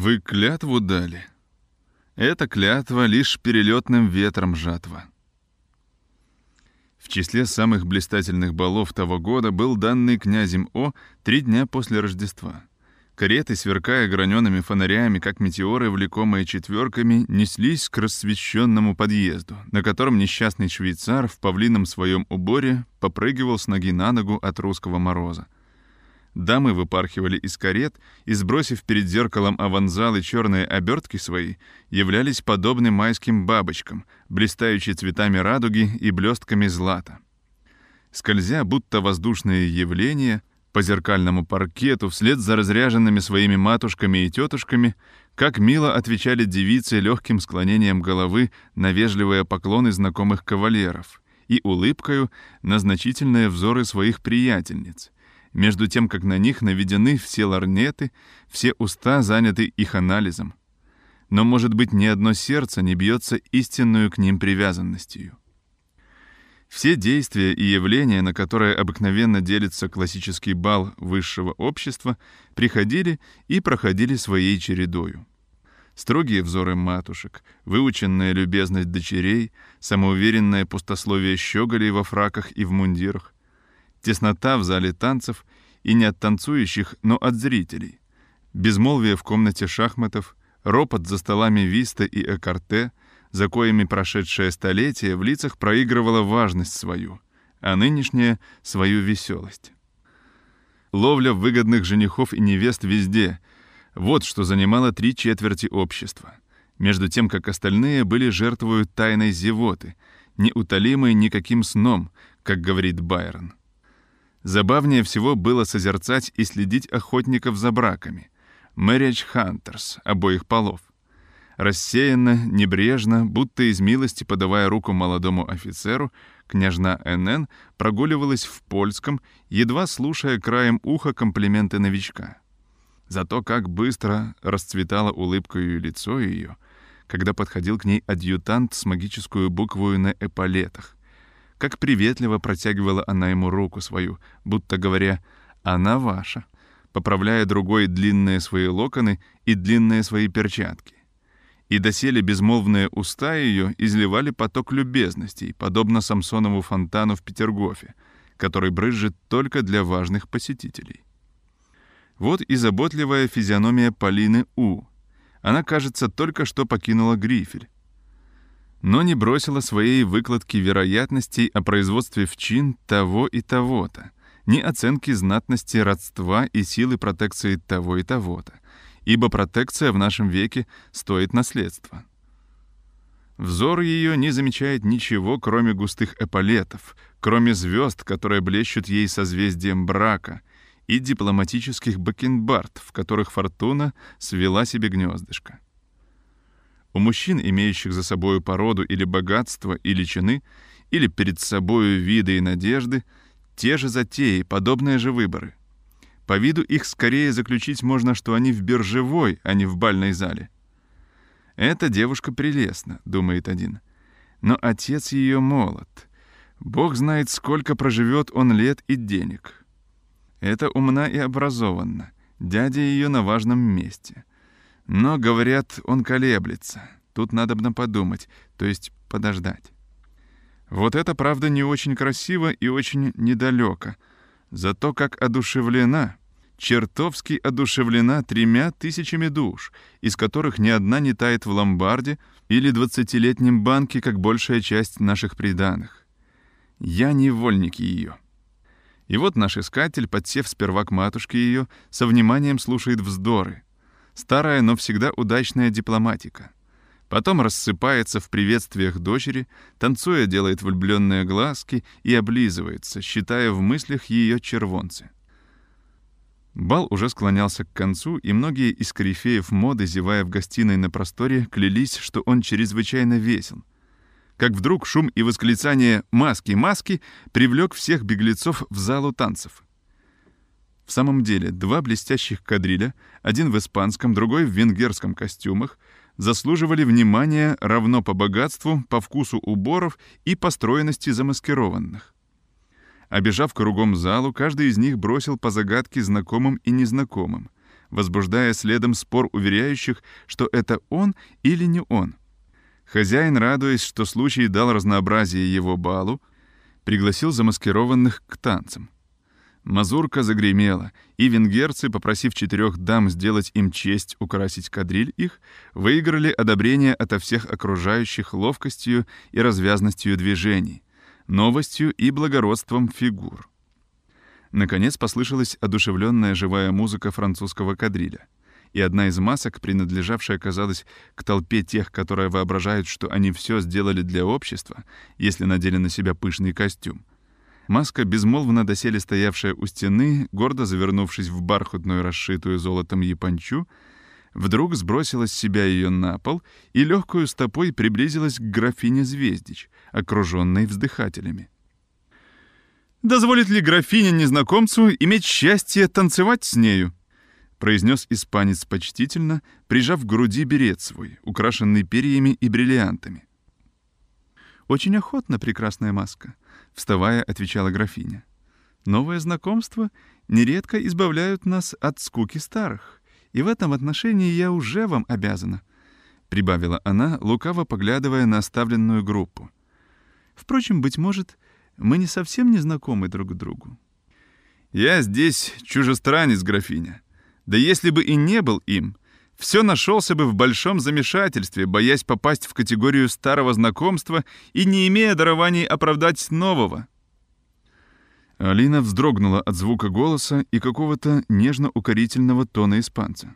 Вы клятву дали? Эта клятва лишь перелетным ветром жатва. В числе самых блистательных балов того года был данный князем О три дня после Рождества. Кареты, сверкая гранеными фонарями, как метеоры, влекомые четверками, неслись к рассвещенному подъезду, на котором несчастный швейцар в павлином своем уборе попрыгивал с ноги на ногу от русского мороза. Дамы выпархивали из карет и, сбросив перед зеркалом аванзалы черные обертки свои, являлись подобны майским бабочкам, блистающие цветами радуги и блестками злата. Скользя, будто воздушные явления, по зеркальному паркету вслед за разряженными своими матушками и тетушками, как мило отвечали девицы легким склонением головы на вежливые поклоны знакомых кавалеров и улыбкою на значительные взоры своих приятельниц — между тем, как на них наведены все ларнеты, все уста заняты их анализом. Но, может быть, ни одно сердце не бьется истинную к ним привязанностью. Все действия и явления, на которые обыкновенно делится классический бал высшего общества, приходили и проходили своей чередою. Строгие взоры матушек, выученная любезность дочерей, самоуверенное пустословие щеголей во фраках и в мундирах, Теснота в зале танцев и не от танцующих, но от зрителей. Безмолвие в комнате шахматов, ропот за столами виста и экарте, за коими прошедшее столетие в лицах проигрывало важность свою, а нынешнее — свою веселость. Ловля выгодных женихов и невест везде — вот что занимало три четверти общества, между тем как остальные были жертвою тайной зевоты, неутолимой никаким сном, как говорит Байрон. Забавнее всего было созерцать и следить охотников за браками. Marriage Hunters обоих полов. Рассеянно, небрежно, будто из милости подавая руку молодому офицеру, княжна НН прогуливалась в польском, едва слушая краем уха комплименты новичка. Зато как быстро расцветала улыбкой лицо ее, когда подходил к ней адъютант с магическую буквою на эполетах. Как приветливо протягивала она ему руку свою, будто говоря «она ваша», поправляя другой длинные свои локоны и длинные свои перчатки. И доселе безмолвные уста ее изливали поток любезностей, подобно Самсонову фонтану в Петергофе, который брызжет только для важных посетителей. Вот и заботливая физиономия Полины У. Она, кажется, только что покинула Грифель но не бросила своей выкладки вероятностей о производстве в чин того и того-то, ни оценки знатности родства и силы протекции того и того-то, ибо протекция в нашем веке стоит наследства. Взор ее не замечает ничего, кроме густых эполетов, кроме звезд, которые блещут ей созвездием брака, и дипломатических бакенбард, в которых фортуна свела себе гнездышко. У мужчин, имеющих за собою породу или богатство, или чины, или перед собою виды и надежды, те же затеи, подобные же выборы. По виду их скорее заключить можно, что они в биржевой, а не в бальной зале. «Эта девушка прелестна», — думает один. «Но отец ее молод. Бог знает, сколько проживет он лет и денег. Это умна и образованна. Дядя ее на важном месте. Но, говорят, он колеблется. Тут надо бы подумать, то есть подождать. Вот это, правда, не очень красиво и очень недалеко. Зато как одушевлена, чертовски одушевлена тремя тысячами душ, из которых ни одна не тает в ломбарде или двадцатилетнем банке, как большая часть наших приданых. Я невольник ее. И вот наш искатель, подсев сперва к матушке ее, со вниманием слушает вздоры — Старая, но всегда удачная дипломатика. Потом рассыпается в приветствиях дочери, танцуя делает влюбленные глазки и облизывается, считая в мыслях ее червонцы. Бал уже склонялся к концу, и многие из корифеев моды, зевая в гостиной на просторе, клялись, что он чрезвычайно весел. Как вдруг шум и восклицание «Маски! Маски!» привлек всех беглецов в залу танцев — в самом деле, два блестящих кадриля, один в испанском, другой в венгерском костюмах, заслуживали внимания равно по богатству, по вкусу уборов и по стройности замаскированных. Обежав кругом залу, каждый из них бросил по загадке знакомым и незнакомым. возбуждая следом спор уверяющих, что это он или не он. Хозяин, радуясь, что случай дал разнообразие его балу, пригласил замаскированных к танцам. Мазурка загремела, и венгерцы, попросив четырех дам сделать им честь украсить кадриль их, выиграли одобрение ото всех окружающих ловкостью и развязностью движений, новостью и благородством фигур. Наконец послышалась одушевленная живая музыка французского кадриля. И одна из масок, принадлежавшая, казалось, к толпе тех, которые воображают, что они все сделали для общества, если надели на себя пышный костюм, Маска, безмолвно доселе стоявшая у стены, гордо завернувшись в бархатную, расшитую золотом япончу, вдруг сбросила с себя ее на пол и легкую стопой приблизилась к графине Звездич, окруженной вздыхателями. «Дозволит ли графиня незнакомцу иметь счастье танцевать с нею?» — произнес испанец почтительно, прижав к груди берет свой, украшенный перьями и бриллиантами. «Очень охотно, прекрасная маска», — вставая, отвечала графиня. «Новые знакомства нередко избавляют нас от скуки старых, и в этом отношении я уже вам обязана», — прибавила она, лукаво поглядывая на оставленную группу. «Впрочем, быть может, мы не совсем не знакомы друг другу». «Я здесь чужестранец, графиня. Да если бы и не был им, — все нашелся бы в большом замешательстве, боясь попасть в категорию старого знакомства и не имея дарований оправдать нового. Алина вздрогнула от звука голоса и какого-то нежно-укорительного тона испанца.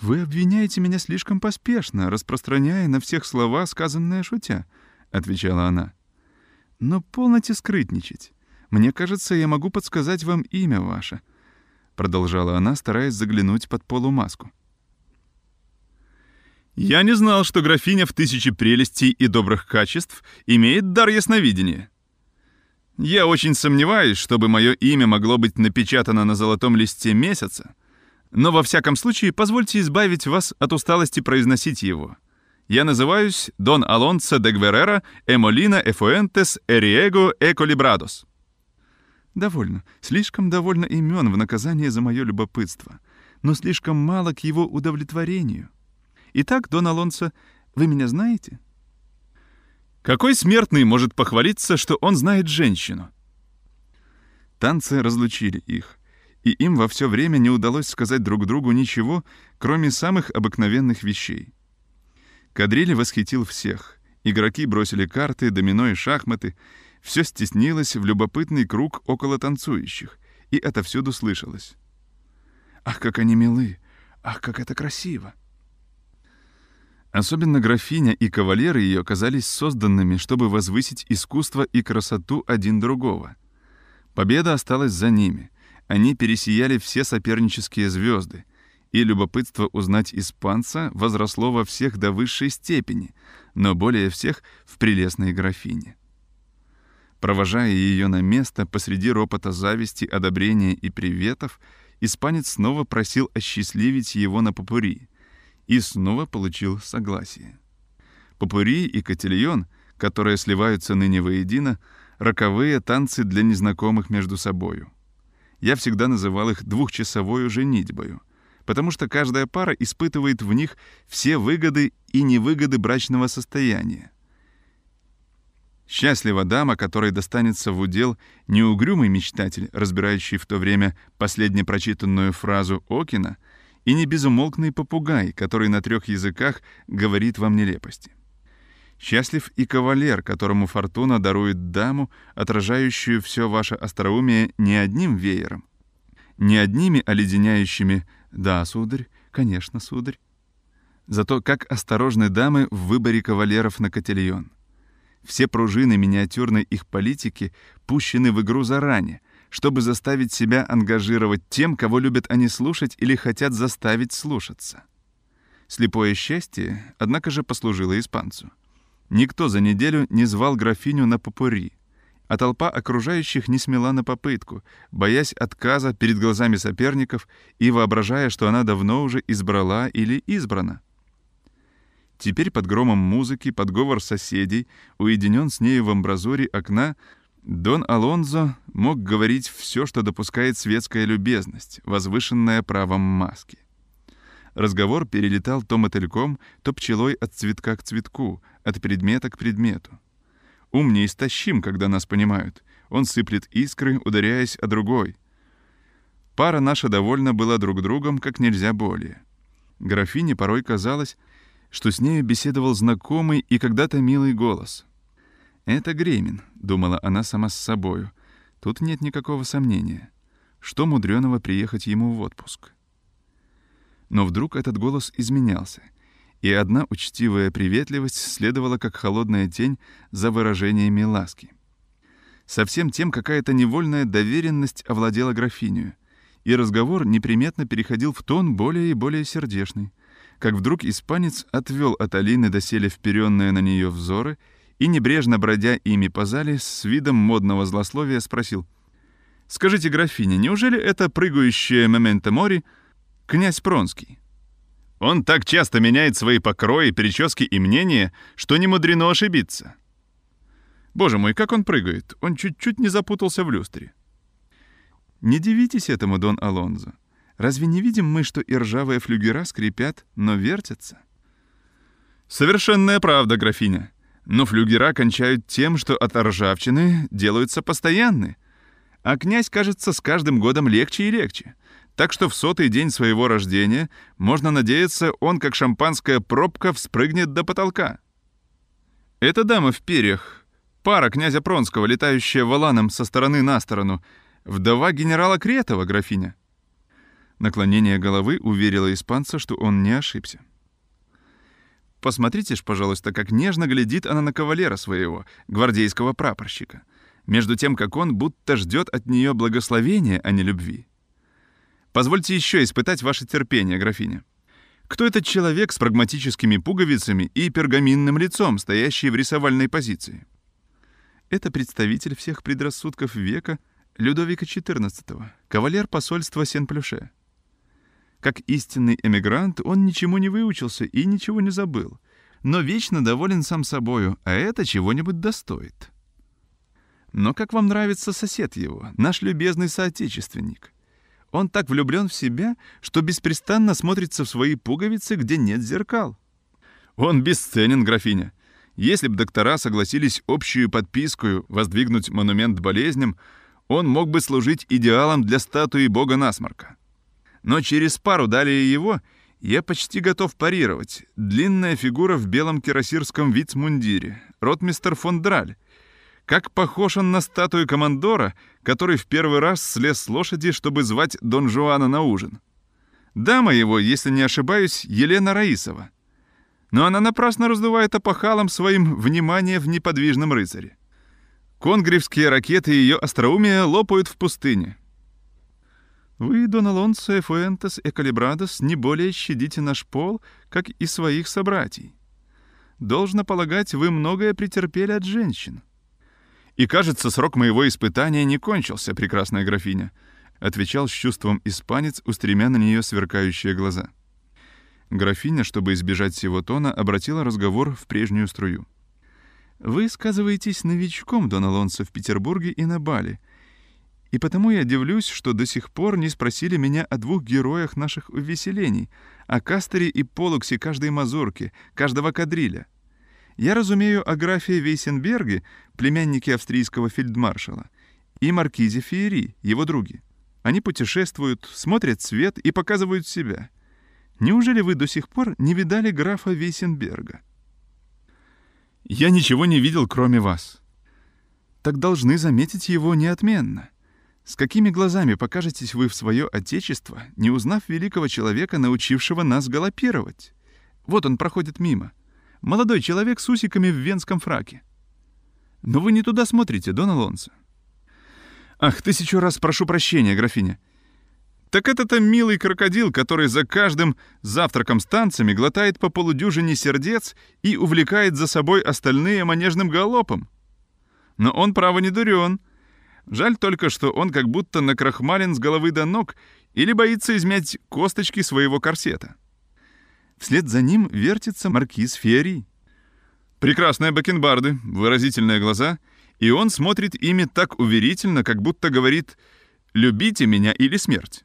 «Вы обвиняете меня слишком поспешно, распространяя на всех слова, сказанные шутя», — отвечала она. «Но полноте скрытничать. Мне кажется, я могу подсказать вам имя ваше», — продолжала она, стараясь заглянуть под полумаску. Я не знал, что графиня в тысячи прелестей и добрых качеств имеет дар ясновидения. Я очень сомневаюсь, чтобы мое имя могло быть напечатано на золотом листе месяца, но во всяком случае позвольте избавить вас от усталости произносить его. Я называюсь Дон Алонсо де Гверера Эмолина Эфуэнтес Эриего Эколибрадос. Довольно, слишком довольно имен в наказание за мое любопытство, но слишком мало к его удовлетворению. Итак, Дон Алонсо, вы меня знаете? Какой смертный может похвалиться, что он знает женщину? Танцы разлучили их, и им во все время не удалось сказать друг другу ничего, кроме самых обыкновенных вещей. Кадриль восхитил всех. Игроки бросили карты, домино и шахматы. Все стеснилось в любопытный круг около танцующих, и отовсюду слышалось. «Ах, как они милы! Ах, как это красиво!» Особенно графиня и кавалеры ее казались созданными, чтобы возвысить искусство и красоту один другого. Победа осталась за ними. Они пересияли все сопернические звезды, и любопытство узнать испанца возросло во всех до высшей степени, но более всех в прелестной графине. Провожая ее на место посреди ропота зависти, одобрения и приветов, испанец снова просил осчастливить его на попури — и снова получил согласие. Попури и котельон, которые сливаются ныне воедино, роковые танцы для незнакомых между собою. Я всегда называл их двухчасовою женитьбою, потому что каждая пара испытывает в них все выгоды и невыгоды брачного состояния. Счастлива дама, которой достанется в удел неугрюмый мечтатель, разбирающий в то время последне прочитанную фразу Окина — и не безумолкный попугай, который на трех языках говорит вам нелепости. Счастлив и кавалер, которому фортуна дарует даму, отражающую все ваше остроумие не одним веером, не одними оледеняющими «да, сударь, конечно, сударь», зато как осторожны дамы в выборе кавалеров на котельон. Все пружины миниатюрной их политики пущены в игру заранее, чтобы заставить себя ангажировать тем, кого любят они слушать или хотят заставить слушаться. Слепое счастье, однако же, послужило испанцу. Никто за неделю не звал графиню на попури, а толпа окружающих не смела на попытку, боясь отказа перед глазами соперников и воображая, что она давно уже избрала или избрана. Теперь под громом музыки, под говор соседей, уединен с нею в амбразуре окна, Дон Алонзо мог говорить все, что допускает светская любезность, возвышенная правом маски. Разговор перелетал то мотыльком, то пчелой от цветка к цветку, от предмета к предмету. Ум неистощим, когда нас понимают. Он сыплет искры, ударяясь о другой. Пара наша довольна была друг другом как нельзя более. Графине порой казалось, что с нею беседовал знакомый и когда-то милый голос — «Это Гремин», — думала она сама с собою. «Тут нет никакого сомнения. Что мудреного приехать ему в отпуск?» Но вдруг этот голос изменялся, и одна учтивая приветливость следовала как холодная тень за выражениями ласки. Совсем тем какая-то невольная доверенность овладела графиню, и разговор неприметно переходил в тон более и более сердечный, как вдруг испанец отвел от Алины доселе вперенные на нее взоры — и, небрежно бродя ими по зале, с видом модного злословия спросил. «Скажите, графиня, неужели это прыгающее моменто мори князь Пронский?» Он так часто меняет свои покрои, прически и мнения, что не мудрено ошибиться. Боже мой, как он прыгает! Он чуть-чуть не запутался в люстре. Не дивитесь этому, Дон Алонзо. Разве не видим мы, что и ржавые флюгера скрипят, но вертятся? Совершенная правда, графиня. Но флюгера кончают тем, что от ржавчины делаются постоянны. А князь, кажется, с каждым годом легче и легче. Так что в сотый день своего рождения, можно надеяться, он, как шампанская пробка, вспрыгнет до потолка. Эта дама в перьях, пара князя Пронского, летающая валаном со стороны на сторону, вдова генерала Кретова, графиня. Наклонение головы уверило испанца, что он не ошибся. Посмотрите ж, пожалуйста, как нежно глядит она на кавалера своего, гвардейского прапорщика, между тем, как он будто ждет от нее благословения, а не любви. Позвольте еще испытать ваше терпение, графиня. Кто этот человек с прагматическими пуговицами и пергаминным лицом, стоящий в рисовальной позиции? Это представитель всех предрассудков века Людовика XIV, кавалер посольства Сен-Плюше. Как истинный эмигрант, он ничему не выучился и ничего не забыл, но вечно доволен сам собою, а это чего-нибудь достоит. Но как вам нравится сосед его, наш любезный соотечественник? Он так влюблен в себя, что беспрестанно смотрится в свои пуговицы, где нет зеркал. Он бесценен, графиня. Если бы доктора согласились общую подписку воздвигнуть монумент болезням, он мог бы служить идеалом для статуи бога насморка. Но через пару далее его я почти готов парировать. Длинная фигура в белом кирасирском вицмундире. Ротмистер фон Драль. Как похож он на статую командора, который в первый раз слез с лошади, чтобы звать Дон Жуана на ужин. Дама его, если не ошибаюсь, Елена Раисова. Но она напрасно раздувает опахалом своим внимание в неподвижном рыцаре. Конгревские ракеты ее остроумия лопают в пустыне. Вы, Дон Алонсо, Фуэнтес и Калибрадос, не более щадите наш пол, как и своих собратьей. Должно полагать, вы многое претерпели от женщин. И, кажется, срок моего испытания не кончился, прекрасная графиня, отвечал с чувством испанец, устремя на нее сверкающие глаза. Графиня, чтобы избежать всего тона, обратила разговор в прежнюю струю. «Вы сказываетесь новичком, Дон Алонсо, в Петербурге и на Бали, и потому я дивлюсь, что до сих пор не спросили меня о двух героях наших увеселений, о Кастере и Полуксе каждой мазурки, каждого кадриля. Я разумею о графе Вейсенберге, племяннике австрийского фельдмаршала, и маркизе Фиери, его други. Они путешествуют, смотрят свет и показывают себя. Неужели вы до сих пор не видали графа Вейсенберга? Я ничего не видел, кроме вас. Так должны заметить его неотменно. С какими глазами покажетесь вы в свое отечество, не узнав великого человека, научившего нас галопировать? Вот он проходит мимо. Молодой человек с усиками в венском фраке. Но вы не туда смотрите, Дон Алонсо. Ах, тысячу раз прошу прощения, графиня. Так это-то милый крокодил, который за каждым завтраком с танцами глотает по полудюжине сердец и увлекает за собой остальные манежным галопом. Но он, право, не дурен — Жаль только, что он как будто накрахмален с головы до ног или боится измять косточки своего корсета. Вслед за ним вертится маркиз Фиори. Прекрасные бакенбарды, выразительные глаза и он смотрит ими так уверительно, как будто говорит «любите меня или смерть».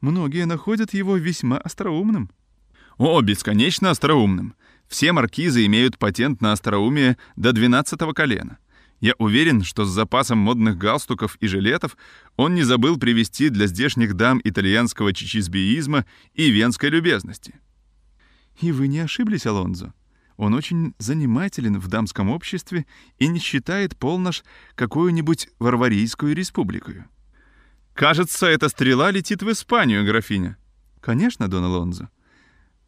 Многие находят его весьма остроумным. О, бесконечно остроумным. Все маркизы имеют патент на остроумие до 12 колена. Я уверен, что с запасом модных галстуков и жилетов он не забыл привезти для здешних дам итальянского чичизбеизма и венской любезности. И вы не ошиблись, Алонзо. Он очень занимателен в дамском обществе и не считает полнош какую-нибудь варварийскую республику. Кажется, эта стрела летит в Испанию, графиня. Конечно, Дон Алонзо.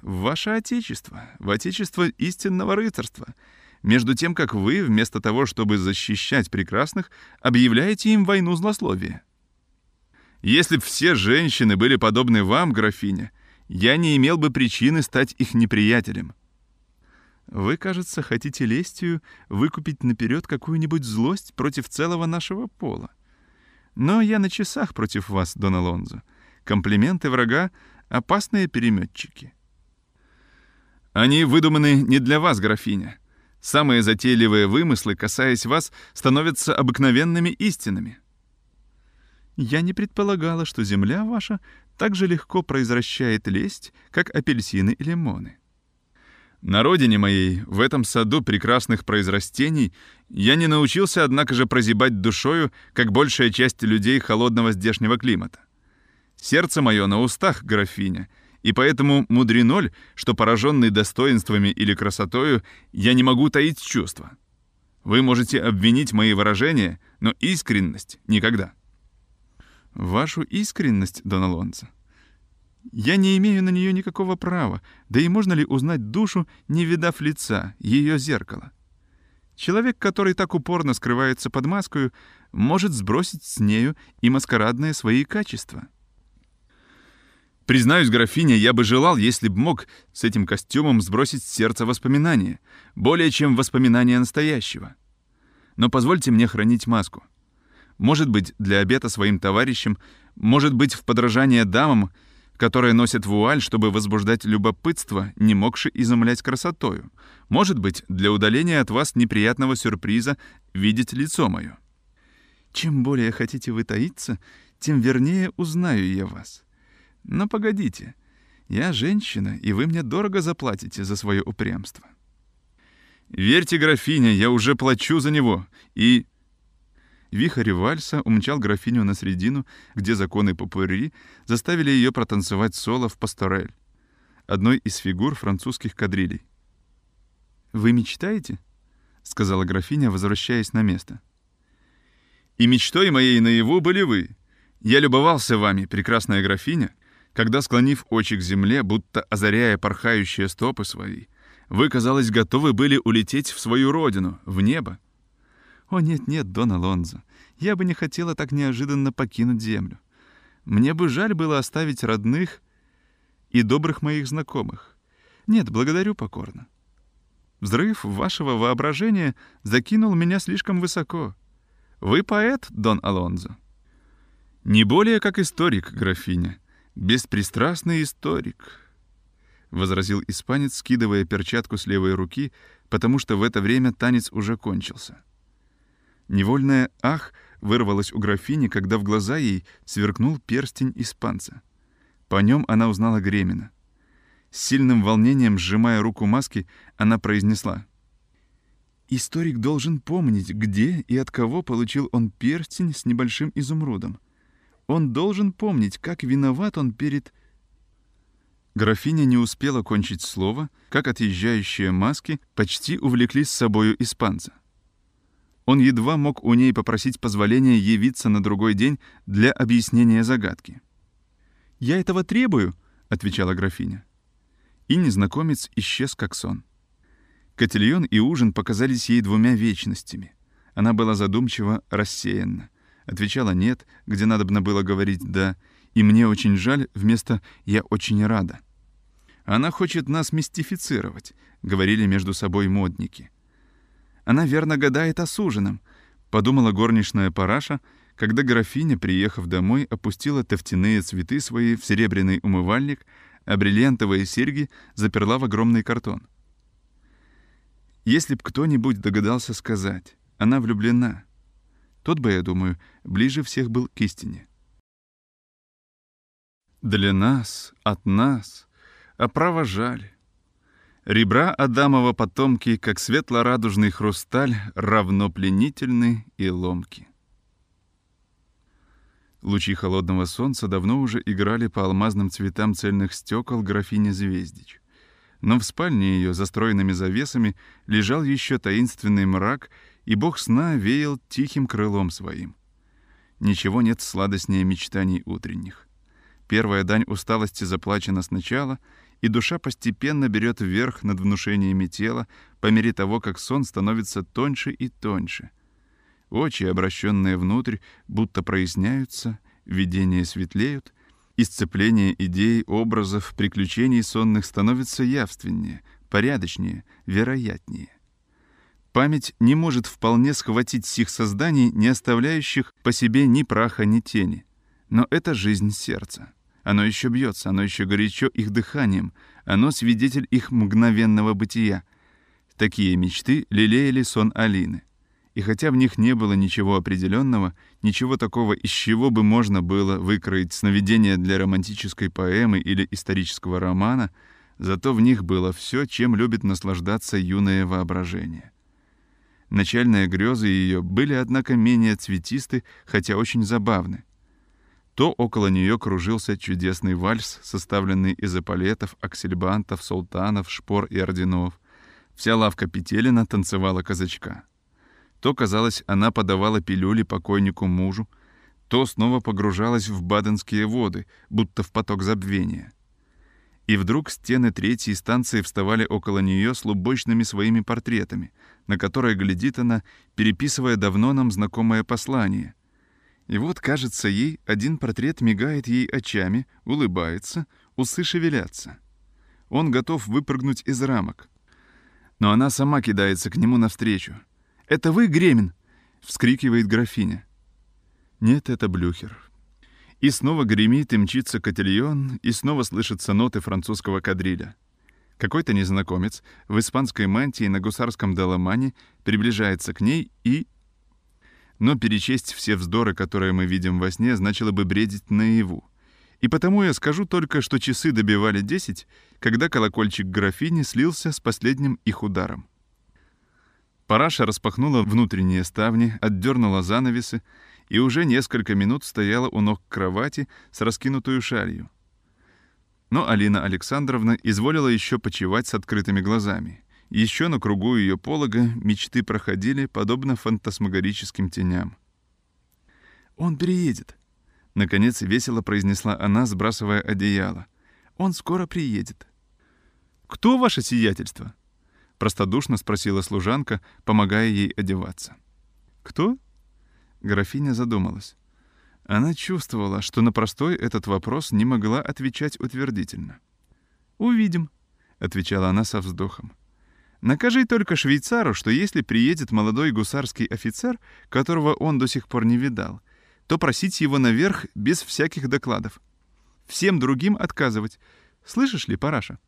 В ваше отечество, в отечество истинного рыцарства — между тем как вы, вместо того, чтобы защищать прекрасных, объявляете им войну злословия. Если б все женщины были подобны вам, графиня, я не имел бы причины стать их неприятелем. Вы, кажется, хотите лестью выкупить наперед какую-нибудь злость против целого нашего пола. Но я на часах против вас, Дон Алонзо. Комплименты врага — опасные переметчики. Они выдуманы не для вас, графиня. Самые затейливые вымыслы, касаясь вас, становятся обыкновенными истинами. Я не предполагала, что земля ваша так же легко произвращает лесть, как апельсины и лимоны. На родине моей, в этом саду прекрасных произрастений, я не научился, однако же, прозябать душою, как большая часть людей холодного здешнего климата. Сердце мое на устах, графиня — и поэтому мудреноль, что пораженный достоинствами или красотою, я не могу таить чувства. Вы можете обвинить мои выражения, но искренность никогда. Вашу искренность, Дон Алонсо? Я не имею на нее никакого права, да и можно ли узнать душу, не видав лица, ее зеркало? Человек, который так упорно скрывается под маскою, может сбросить с нею и маскарадные свои качества — Признаюсь, графиня, я бы желал, если б мог с этим костюмом сбросить с сердца воспоминания, более чем воспоминания настоящего. Но позвольте мне хранить маску. Может быть, для обета своим товарищам, может быть, в подражание дамам, которые носят вуаль, чтобы возбуждать любопытство, не могши изумлять красотою. Может быть, для удаления от вас неприятного сюрприза видеть лицо мое. Чем более хотите вы таиться, тем вернее узнаю я вас. Но погодите, я женщина, и вы мне дорого заплатите за свое упрямство. Верьте, графиня, я уже плачу за него, и... Вихарь вальса умчал графиню на средину, где законы попури заставили ее протанцевать соло в пасторель, одной из фигур французских кадрилей. «Вы мечтаете?» — сказала графиня, возвращаясь на место. «И мечтой моей наяву были вы. Я любовался вами, прекрасная графиня, когда, склонив очи к земле, будто озаряя порхающие стопы свои, вы, казалось, готовы были улететь в свою родину, в небо. О, нет-нет, Дон Алонзо, я бы не хотела так неожиданно покинуть землю. Мне бы жаль было оставить родных и добрых моих знакомых. Нет, благодарю покорно. Взрыв вашего воображения закинул меня слишком высоко. Вы поэт, Дон Алонзо? Не более как историк, графиня, «Беспристрастный историк», — возразил испанец, скидывая перчатку с левой руки, потому что в это время танец уже кончился. Невольное «ах» вырвалось у графини, когда в глаза ей сверкнул перстень испанца. По нем она узнала Гремина. С сильным волнением, сжимая руку маски, она произнесла. «Историк должен помнить, где и от кого получил он перстень с небольшим изумрудом. Он должен помнить, как виноват он перед... Графиня не успела кончить слово, как отъезжающие маски почти увлекли с собою испанца. Он едва мог у ней попросить позволения явиться на другой день для объяснения загадки. «Я этого требую», — отвечала графиня. И незнакомец исчез как сон. Котельон и ужин показались ей двумя вечностями. Она была задумчиво рассеянна отвечала «нет», где надобно было говорить «да», и «мне очень жаль» вместо «я очень рада». «Она хочет нас мистифицировать», — говорили между собой модники. «Она верно гадает о суженом», — подумала горничная параша, когда графиня, приехав домой, опустила тофтяные цветы свои в серебряный умывальник, а бриллиантовые серьги заперла в огромный картон. Если б кто-нибудь догадался сказать, Она влюблена. Тот бы, я думаю, ближе всех был к истине. Для нас, от нас, а право жаль. Ребра Адамова потомки, как светло-радужный хрусталь, равно пленительны и ломки. Лучи холодного солнца давно уже играли по алмазным цветам цельных стекол графини Звездич. Но в спальне ее, застроенными завесами, лежал еще таинственный мрак, и бог сна веял тихим крылом своим. Ничего нет сладостнее мечтаний утренних. Первая дань усталости заплачена сначала — и душа постепенно берет вверх над внушениями тела по мере того, как сон становится тоньше и тоньше. Очи, обращенные внутрь, будто проясняются, видения светлеют, исцепление идей, образов, приключений сонных становится явственнее, порядочнее, вероятнее. Память не может вполне схватить сих созданий, не оставляющих по себе ни праха, ни тени. Но это жизнь сердца. Оно еще бьется, оно еще горячо их дыханием, оно свидетель их мгновенного бытия. Такие мечты лелеяли сон Алины. И хотя в них не было ничего определенного, ничего такого, из чего бы можно было выкроить сновидение для романтической поэмы или исторического романа, зато в них было все, чем любит наслаждаться юное воображение. Начальные грезы ее были, однако, менее цветисты, хотя очень забавны то около нее кружился чудесный вальс, составленный из эполетов, аксельбантов, султанов, шпор и орденов. Вся лавка Петелина танцевала казачка. То, казалось, она подавала пилюли покойнику мужу, то снова погружалась в баденские воды, будто в поток забвения. И вдруг стены третьей станции вставали около нее с лубочными своими портретами, на которые глядит она, переписывая давно нам знакомое послание — и вот, кажется, ей один портрет мигает ей очами, улыбается, усы шевелятся. Он готов выпрыгнуть из рамок. Но она сама кидается к нему навстречу. «Это вы, Гремин?» — вскрикивает графиня. Нет, это Блюхер. И снова гремит и мчится котельон, и снова слышатся ноты французского кадриля. Какой-то незнакомец в испанской мантии на гусарском доломане приближается к ней и но перечесть все вздоры, которые мы видим во сне, значило бы бредить наяву. И потому я скажу только, что часы добивали десять, когда колокольчик графини слился с последним их ударом. Параша распахнула внутренние ставни, отдернула занавесы и уже несколько минут стояла у ног кровати с раскинутую шалью. Но Алина Александровна изволила еще почевать с открытыми глазами — еще на кругу ее полога мечты проходили, подобно фантасмагорическим теням. «Он приедет», — наконец весело произнесла она, сбрасывая одеяло. «Он скоро приедет». «Кто ваше сиятельство?» — простодушно спросила служанка, помогая ей одеваться. «Кто?» Графиня задумалась. Она чувствовала, что на простой этот вопрос не могла отвечать утвердительно. «Увидим», — отвечала она со вздохом. Накажи только швейцару, что если приедет молодой гусарский офицер, которого он до сих пор не видал, то просить его наверх без всяких докладов. Всем другим отказывать. Слышишь ли, Параша?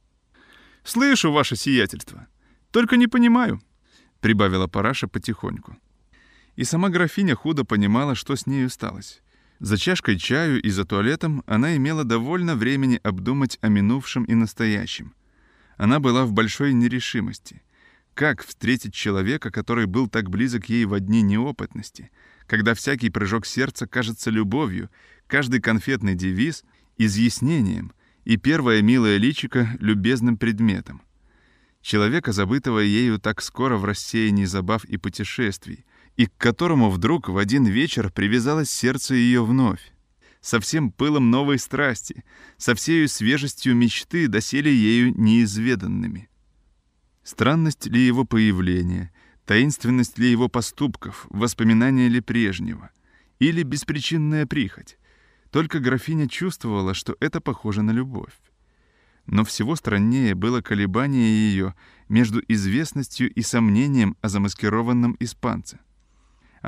«Слышу, ваше сиятельство. Только не понимаю», — прибавила Параша потихоньку. И сама графиня худо понимала, что с нею сталось. За чашкой чаю и за туалетом она имела довольно времени обдумать о минувшем и настоящем. Она была в большой нерешимости. Как встретить человека, который был так близок ей в дни неопытности, когда всякий прыжок сердца кажется любовью, каждый конфетный девиз — изъяснением, и первое милое личико — любезным предметом? Человека, забытого ею так скоро в рассеянии забав и путешествий, и к которому вдруг в один вечер привязалось сердце ее вновь со всем пылом новой страсти, со всею свежестью мечты, доселе ею неизведанными. Странность ли его появления, таинственность ли его поступков, воспоминания ли прежнего, или беспричинная прихоть? Только графиня чувствовала, что это похоже на любовь. Но всего страннее было колебание ее между известностью и сомнением о замаскированном испанце.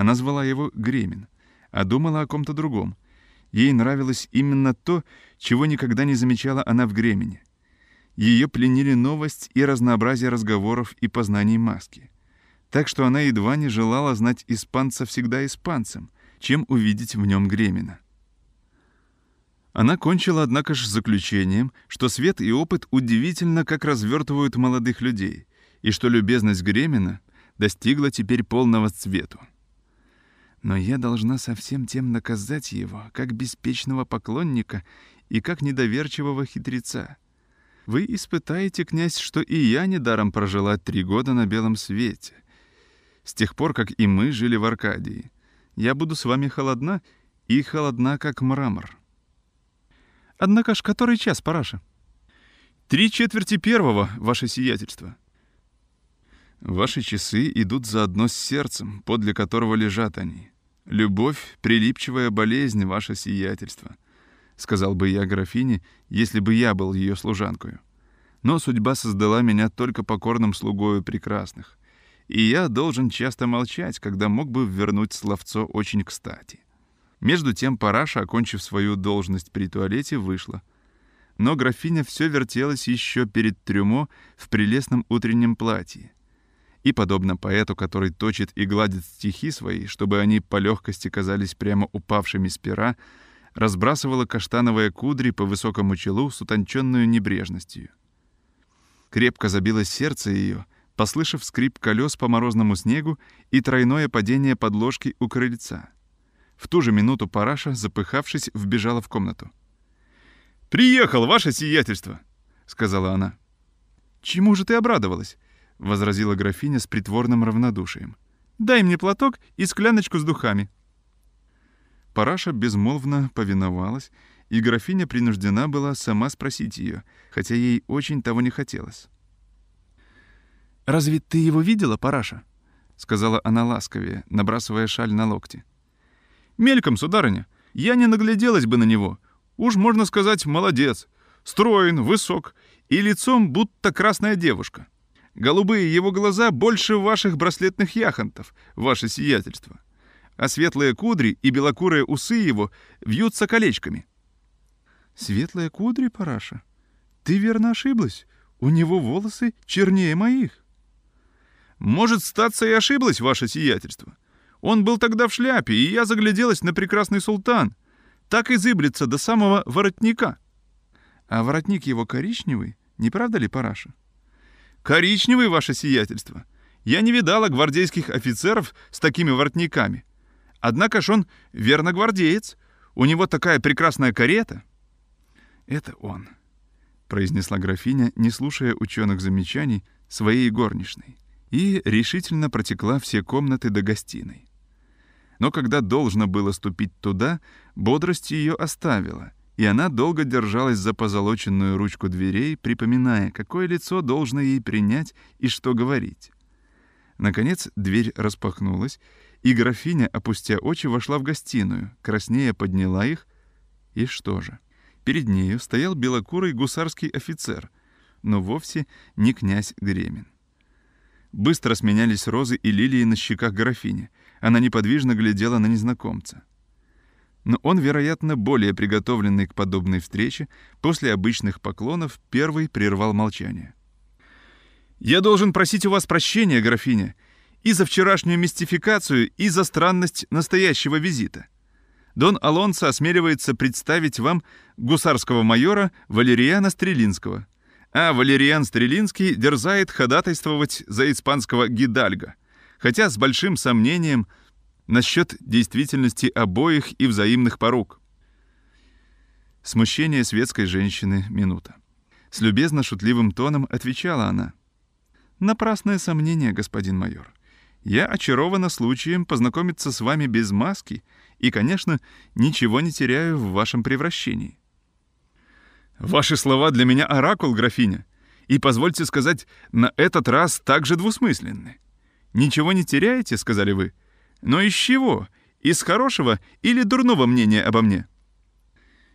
Она звала его Гремин, а думала о ком-то другом — Ей нравилось именно то, чего никогда не замечала она в Гремине. Ее пленили новость и разнообразие разговоров и познаний маски. так что она едва не желала знать испанца всегда испанцем, чем увидеть в нем Гремина. Она кончила, однако же, заключением, что свет и опыт удивительно как развертывают молодых людей, и что любезность Гремина достигла теперь полного цвету. Но я должна совсем тем наказать его, как беспечного поклонника и как недоверчивого хитреца. Вы испытаете, князь, что и я недаром прожила три года на белом свете. С тех пор, как и мы жили в Аркадии. Я буду с вами холодна, и холодна, как мрамор. Однако ж который час, Параша? Три четверти первого, ваше сиятельство. Ваши часы идут заодно с сердцем, подле которого лежат они. Любовь — прилипчивая болезнь, ваше сиятельство —— сказал бы я графине, если бы я был ее служанкою. Но судьба создала меня только покорным слугою прекрасных, и я должен часто молчать, когда мог бы вернуть словцо очень кстати. Между тем Параша, окончив свою должность при туалете, вышла. Но графиня все вертелась еще перед трюмо в прелестном утреннем платье. И, подобно поэту, который точит и гладит стихи свои, чтобы они по легкости казались прямо упавшими с пера, разбрасывала каштановые кудри по высокому челу с утонченную небрежностью. Крепко забилось сердце ее, послышав скрип колес по морозному снегу и тройное падение подложки у крыльца. В ту же минуту Параша, запыхавшись, вбежала в комнату. «Приехал, ваше сиятельство!» — сказала она. «Чему же ты обрадовалась?» — возразила графиня с притворным равнодушием. «Дай мне платок и скляночку с духами». Параша безмолвно повиновалась, и графиня принуждена была сама спросить ее, хотя ей очень того не хотелось. «Разве ты его видела, Параша?» — сказала она ласковее, набрасывая шаль на локти. «Мельком, сударыня. Я не нагляделась бы на него. Уж можно сказать, молодец. Строен, высок и лицом будто красная девушка. Голубые его глаза больше ваших браслетных яхонтов, ваше сиятельство а светлые кудри и белокурые усы его вьются колечками. «Светлые кудри, Параша? Ты верно ошиблась. У него волосы чернее моих». «Может, статься и ошиблась, ваше сиятельство. Он был тогда в шляпе, и я загляделась на прекрасный султан. Так и зыблется до самого воротника». «А воротник его коричневый, не правда ли, Параша?» «Коричневый, ваше сиятельство. Я не видала гвардейских офицеров с такими воротниками. Однако ж он верно гвардеец. У него такая прекрасная карета. Это он, произнесла графиня, не слушая ученых замечаний своей горничной, и решительно протекла все комнаты до гостиной. Но когда должно было ступить туда, бодрость ее оставила, и она долго держалась за позолоченную ручку дверей, припоминая, какое лицо должно ей принять и что говорить. Наконец дверь распахнулась, и графиня, опустя очи, вошла в гостиную, краснея подняла их. И что же? Перед нею стоял белокурый гусарский офицер, но вовсе не князь Гремин. Быстро сменялись розы и лилии на щеках графини. Она неподвижно глядела на незнакомца. Но он, вероятно, более приготовленный к подобной встрече, после обычных поклонов первый прервал молчание. «Я должен просить у вас прощения, графиня и за вчерашнюю мистификацию, и за странность настоящего визита. Дон Алонсо осмеливается представить вам гусарского майора Валериана Стрелинского, а Валериан Стрелинский дерзает ходатайствовать за испанского Гидальго, хотя с большим сомнением насчет действительности обоих и взаимных порук. Смущение светской женщины минута. С любезно-шутливым тоном отвечала она. «Напрасное сомнение, господин майор. Я очарована случаем познакомиться с вами без маски и, конечно, ничего не теряю в вашем превращении. Ваши слова для меня оракул, графиня, и, позвольте сказать, на этот раз также двусмысленны. Ничего не теряете, сказали вы, но из чего? Из хорошего или дурного мнения обо мне?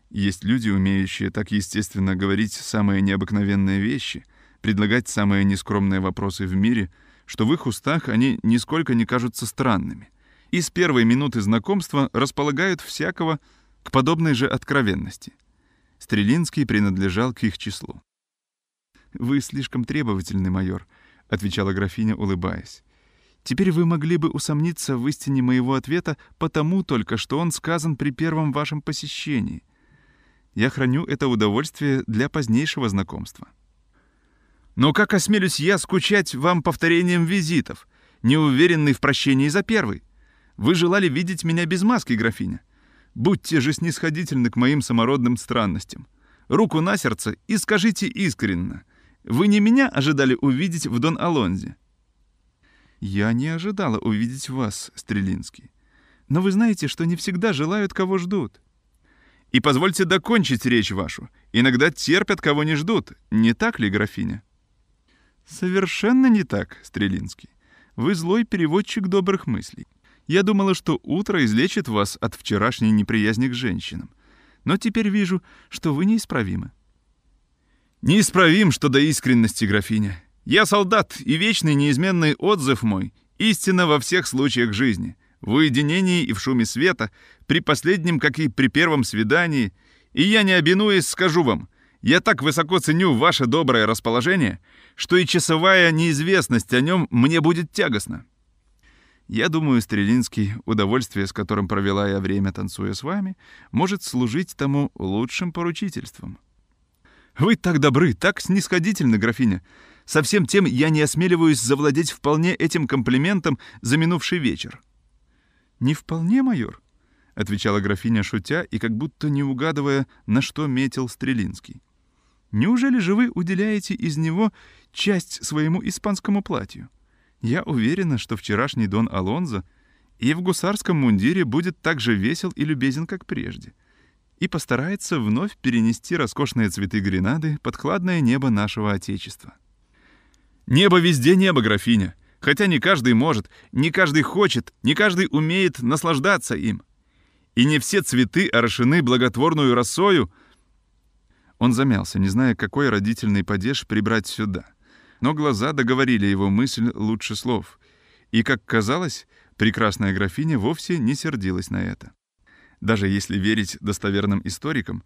Есть люди, умеющие так естественно говорить самые необыкновенные вещи, предлагать самые нескромные вопросы в мире — что в их устах они нисколько не кажутся странными, и с первой минуты знакомства располагают всякого к подобной же откровенности. Стрелинский принадлежал к их числу. «Вы слишком требовательный, майор», — отвечала графиня, улыбаясь. Теперь вы могли бы усомниться в истине моего ответа потому только, что он сказан при первом вашем посещении. Я храню это удовольствие для позднейшего знакомства. Но как осмелюсь я скучать вам повторением визитов, неуверенный в прощении за первый? Вы желали видеть меня без маски, графиня. Будьте же снисходительны к моим самородным странностям. Руку на сердце и скажите искренно. Вы не меня ожидали увидеть в Дон Алонзе? Я не ожидала увидеть вас, Стрелинский. Но вы знаете, что не всегда желают, кого ждут. И позвольте докончить речь вашу. Иногда терпят, кого не ждут. Не так ли, графиня? Совершенно не так, Стрелинский. Вы злой переводчик добрых мыслей. Я думала, что утро излечит вас от вчерашней неприязни к женщинам. Но теперь вижу, что вы неисправимы. Неисправим, что до искренности, графиня. Я солдат, и вечный неизменный отзыв мой — истина во всех случаях жизни. В уединении и в шуме света, при последнем, как и при первом свидании. И я, не обинуясь, скажу вам, я так высоко ценю ваше доброе расположение, что и часовая неизвестность о нем мне будет тягостна. Я думаю, Стрелинский, удовольствие, с которым провела я время, танцуя с вами, может служить тому лучшим поручительством. Вы так добры, так снисходительны, графиня. Со всем тем я не осмеливаюсь завладеть вполне этим комплиментом за минувший вечер. Не вполне, майор, — отвечала графиня, шутя и как будто не угадывая, на что метил Стрелинский. Неужели же вы уделяете из него часть своему испанскому платью? Я уверена, что вчерашний Дон Алонзо и в гусарском мундире будет так же весел и любезен, как прежде, и постарается вновь перенести роскошные цветы Гренады под хладное небо нашего Отечества. Небо везде небо, графиня, хотя не каждый может, не каждый хочет, не каждый умеет наслаждаться им. И не все цветы орошены благотворную росою. Он замялся, не зная, какой родительный падеж прибрать сюда — но глаза договорили его мысль лучше слов. И, как казалось, прекрасная графиня вовсе не сердилась на это. Даже если верить достоверным историкам,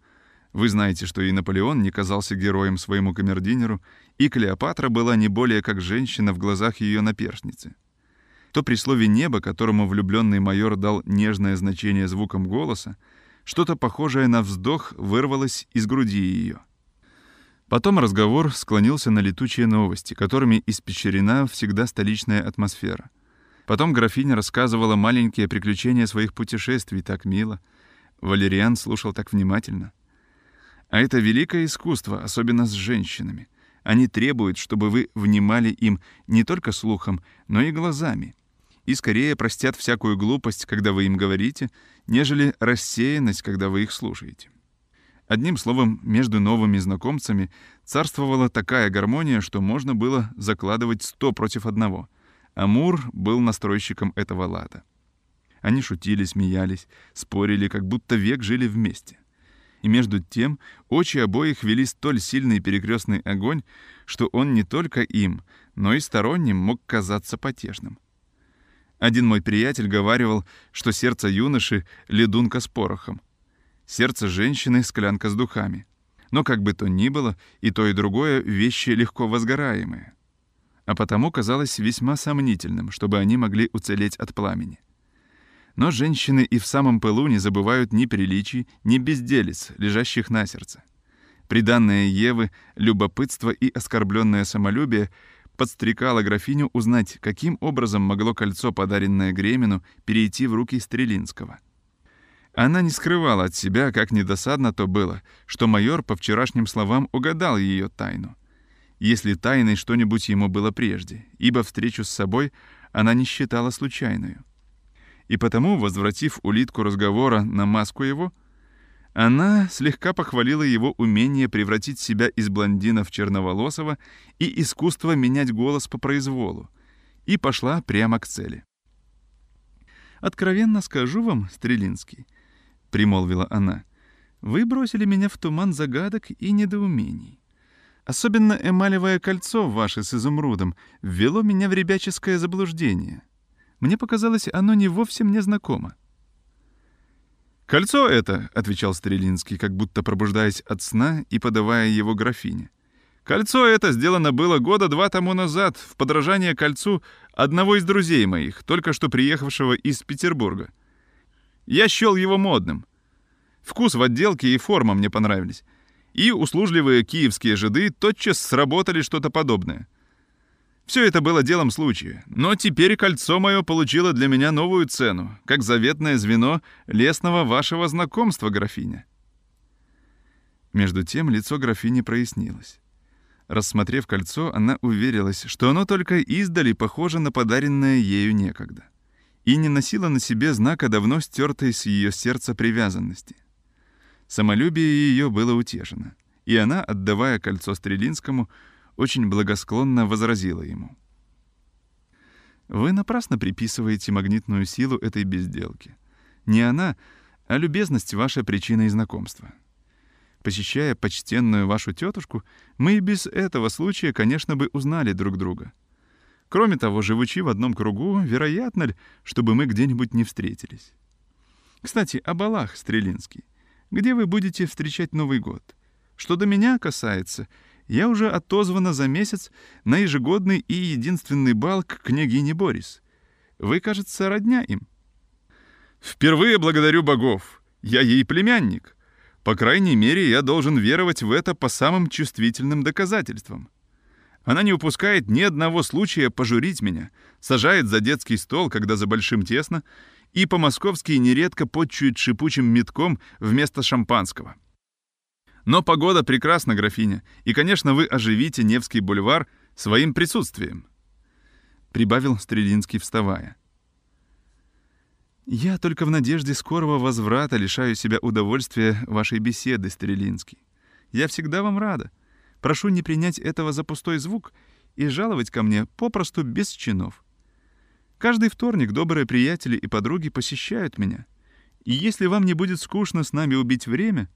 вы знаете, что и Наполеон не казался героем своему камердинеру, и Клеопатра была не более как женщина в глазах ее наперстницы. То при слове «небо», которому влюбленный майор дал нежное значение звуком голоса, что-то похожее на вздох вырвалось из груди ее — Потом разговор склонился на летучие новости, которыми испещрена всегда столичная атмосфера. Потом графиня рассказывала маленькие приключения своих путешествий так мило. Валериан слушал так внимательно. А это великое искусство, особенно с женщинами. Они требуют, чтобы вы внимали им не только слухом, но и глазами. И скорее простят всякую глупость, когда вы им говорите, нежели рассеянность, когда вы их слушаете. Одним словом, между новыми знакомцами царствовала такая гармония, что можно было закладывать сто против одного. Амур был настройщиком этого лада. Они шутили, смеялись, спорили, как будто век жили вместе. И между тем очи обоих вели столь сильный перекрестный огонь, что он не только им, но и сторонним мог казаться потешным. Один мой приятель говаривал, что сердце юноши — ледунка с порохом — сердце женщины — склянка с духами. Но как бы то ни было, и то, и другое — вещи легко возгораемые. А потому казалось весьма сомнительным, чтобы они могли уцелеть от пламени. Но женщины и в самом пылу не забывают ни приличий, ни безделец, лежащих на сердце. Приданное Евы, любопытство и оскорбленное самолюбие подстрекало графиню узнать, каким образом могло кольцо, подаренное Гремину, перейти в руки Стрелинского — она не скрывала от себя, как недосадно то было, что майор по вчерашним словам угадал ее тайну. Если тайной что-нибудь ему было прежде, ибо встречу с собой она не считала случайную. И потому, возвратив улитку разговора на маску его, она слегка похвалила его умение превратить себя из блондина в черноволосого и искусство менять голос по произволу, и пошла прямо к цели. «Откровенно скажу вам, Стрелинский, —— примолвила она, — «вы бросили меня в туман загадок и недоумений. Особенно эмалевое кольцо ваше с изумрудом ввело меня в ребяческое заблуждение. Мне показалось, оно не вовсе мне знакомо». «Кольцо это», — отвечал Стрелинский, как будто пробуждаясь от сна и подавая его графине. Кольцо это сделано было года два тому назад в подражание кольцу одного из друзей моих, только что приехавшего из Петербурга. Я счел его модным. Вкус в отделке и форма мне понравились. И услужливые киевские жиды тотчас сработали что-то подобное. Все это было делом случая, но теперь кольцо мое получило для меня новую цену, как заветное звено лесного вашего знакомства, графиня. Между тем лицо графини прояснилось. Рассмотрев кольцо, она уверилась, что оно только издали похоже на подаренное ею некогда, и не носило на себе знака давно стертой с ее сердца привязанности. Самолюбие ее было утешено, и она, отдавая кольцо Стрелинскому, очень благосклонно возразила ему. «Вы напрасно приписываете магнитную силу этой безделки. Не она, а любезность ваша причина и знакомства. Посещая почтенную вашу тетушку, мы и без этого случая, конечно, бы узнали друг друга. Кроме того, живучи в одном кругу, вероятно ли, чтобы мы где-нибудь не встретились? Кстати, о балах, Стрелинский. Где вы будете встречать Новый год? Что до меня касается, я уже отозвана за месяц на ежегодный и единственный бал к княгине Борис. Вы, кажется, родня им. Впервые благодарю богов. Я ей племянник. По крайней мере, я должен веровать в это по самым чувствительным доказательствам. Она не упускает ни одного случая пожурить меня, сажает за детский стол, когда за большим тесно, и по-московски нередко подчует шипучим метком вместо шампанского. Но погода прекрасна, графиня, и, конечно, вы оживите Невский бульвар своим присутствием», — прибавил Стрелинский, вставая. «Я только в надежде скорого возврата лишаю себя удовольствия вашей беседы, Стрелинский. Я всегда вам рада. Прошу не принять этого за пустой звук и жаловать ко мне попросту без чинов. Каждый вторник добрые приятели и подруги посещают меня. И если вам не будет скучно с нами убить время...»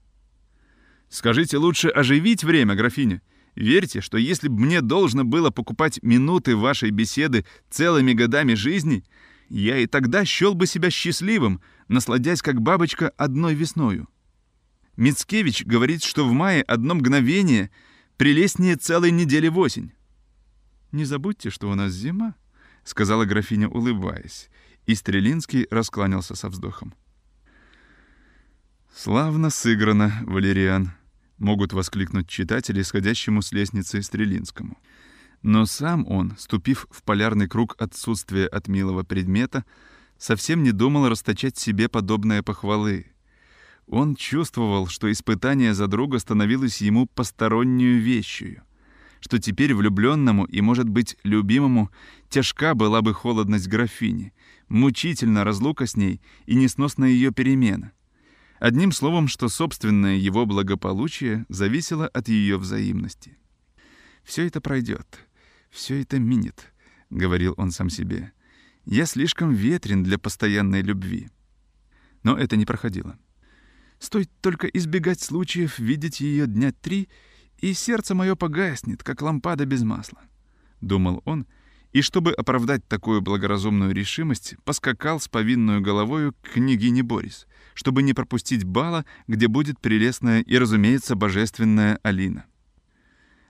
«Скажите лучше оживить время, графиня. Верьте, что если бы мне должно было покупать минуты вашей беседы целыми годами жизни, я и тогда счел бы себя счастливым, насладясь как бабочка одной весною. Мицкевич говорит, что в мае одно мгновение прелестнее целой недели в осень. «Не забудьте, что у нас зима», — сказала графиня, улыбаясь, и Стрелинский раскланялся со вздохом. «Славно сыграно, Валериан», — могут воскликнуть читатели, сходящему с лестницы Стрелинскому. Но сам он, ступив в полярный круг отсутствия от милого предмета, совсем не думал расточать себе подобные похвалы. Он чувствовал, что испытание за друга становилось ему постороннюю вещью, что теперь влюбленному и, может быть, любимому тяжка была бы холодность графини, мучительно разлука с ней и несносная ее перемена. Одним словом, что собственное его благополучие зависело от ее взаимности. Все это пройдет. «Все это минет», — говорил он сам себе. «Я слишком ветрен для постоянной любви». Но это не проходило. Стоит только избегать случаев видеть ее дня три, и сердце мое погаснет, как лампада без масла. Думал он, и чтобы оправдать такую благоразумную решимость, поскакал с повинную головою к княгине Борис, чтобы не пропустить бала, где будет прелестная и, разумеется, божественная Алина.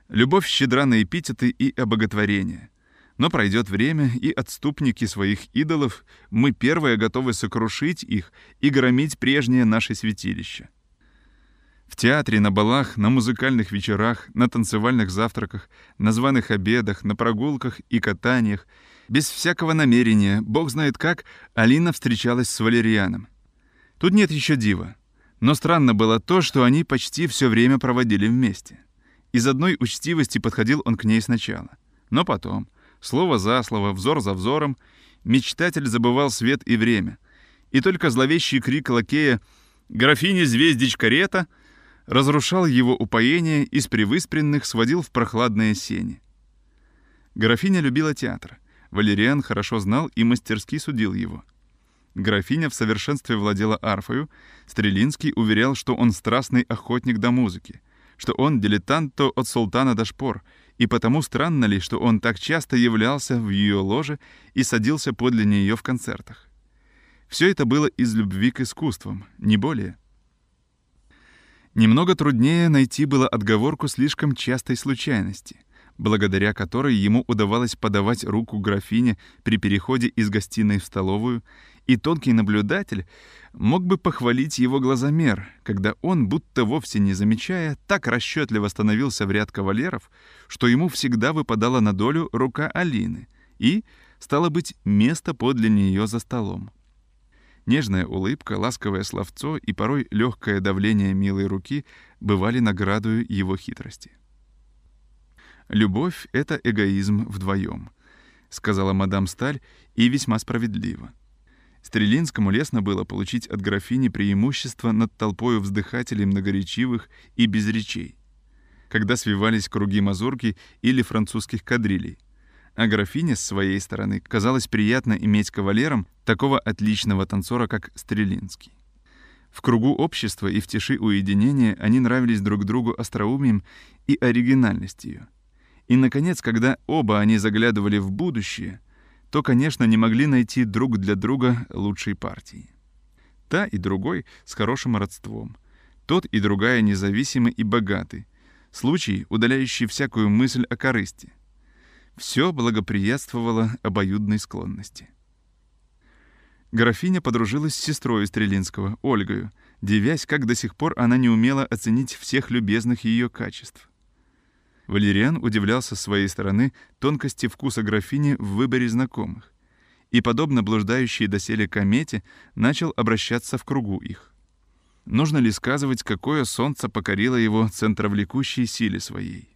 Любовь щедра на эпитеты и обоготворение. Но пройдет время, и отступники своих идолов, мы первые готовы сокрушить их и громить прежнее наше святилище. В театре, на балах, на музыкальных вечерах, на танцевальных завтраках, на званых обедах, на прогулках и катаниях, без всякого намерения, бог знает как, Алина встречалась с Валерианом. Тут нет еще дива. Но странно было то, что они почти все время проводили вместе. Из одной учтивости подходил он к ней сначала. Но потом, слово за слово, взор за взором, мечтатель забывал свет и время. И только зловещий крик лакея «Графиня Звездич карета!» разрушал его упоение и с привыспренных сводил в прохладные сени. Графиня любила театр. Валериан хорошо знал и мастерски судил его. Графиня в совершенстве владела арфою, Стрелинский уверял, что он страстный охотник до музыки — что он дилетанто от султана до шпор, и потому странно ли, что он так часто являлся в ее ложе и садился подле нее в концертах. Все это было из любви к искусствам, не более. Немного труднее найти было отговорку слишком частой случайности, благодаря которой ему удавалось подавать руку графине при переходе из гостиной в столовую, и тонкий наблюдатель мог бы похвалить его глазомер, когда он, будто вовсе не замечая, так расчетливо становился в ряд кавалеров, что ему всегда выпадала на долю рука Алины и, стало быть, место подле нее за столом. Нежная улыбка, ласковое словцо и порой легкое давление милой руки бывали наградою его хитрости. «Любовь — это эгоизм вдвоем», — сказала мадам Сталь, и весьма справедливо. Стрелинскому лестно было получить от графини преимущество над толпою вздыхателей многоречивых и без речей, когда свивались круги мазурки или французских кадрилей. А графине, с своей стороны, казалось приятно иметь кавалером такого отличного танцора, как Стрелинский. В кругу общества и в тиши уединения они нравились друг другу остроумием и оригинальностью. И, наконец, когда оба они заглядывали в будущее, то, конечно, не могли найти друг для друга лучшей партии. Та и другой с хорошим родством. Тот и другая независимы и богаты. Случай, удаляющий всякую мысль о корысти. Все благоприятствовало обоюдной склонности. Графиня подружилась с сестрой Стрелинского, Ольгою, девясь, как до сих пор она не умела оценить всех любезных ее качеств. Валериан удивлялся с своей стороны тонкости вкуса графини в выборе знакомых и, подобно блуждающей доселе комете, начал обращаться в кругу их. Нужно ли сказывать, какое солнце покорило его центровлекущей силе своей?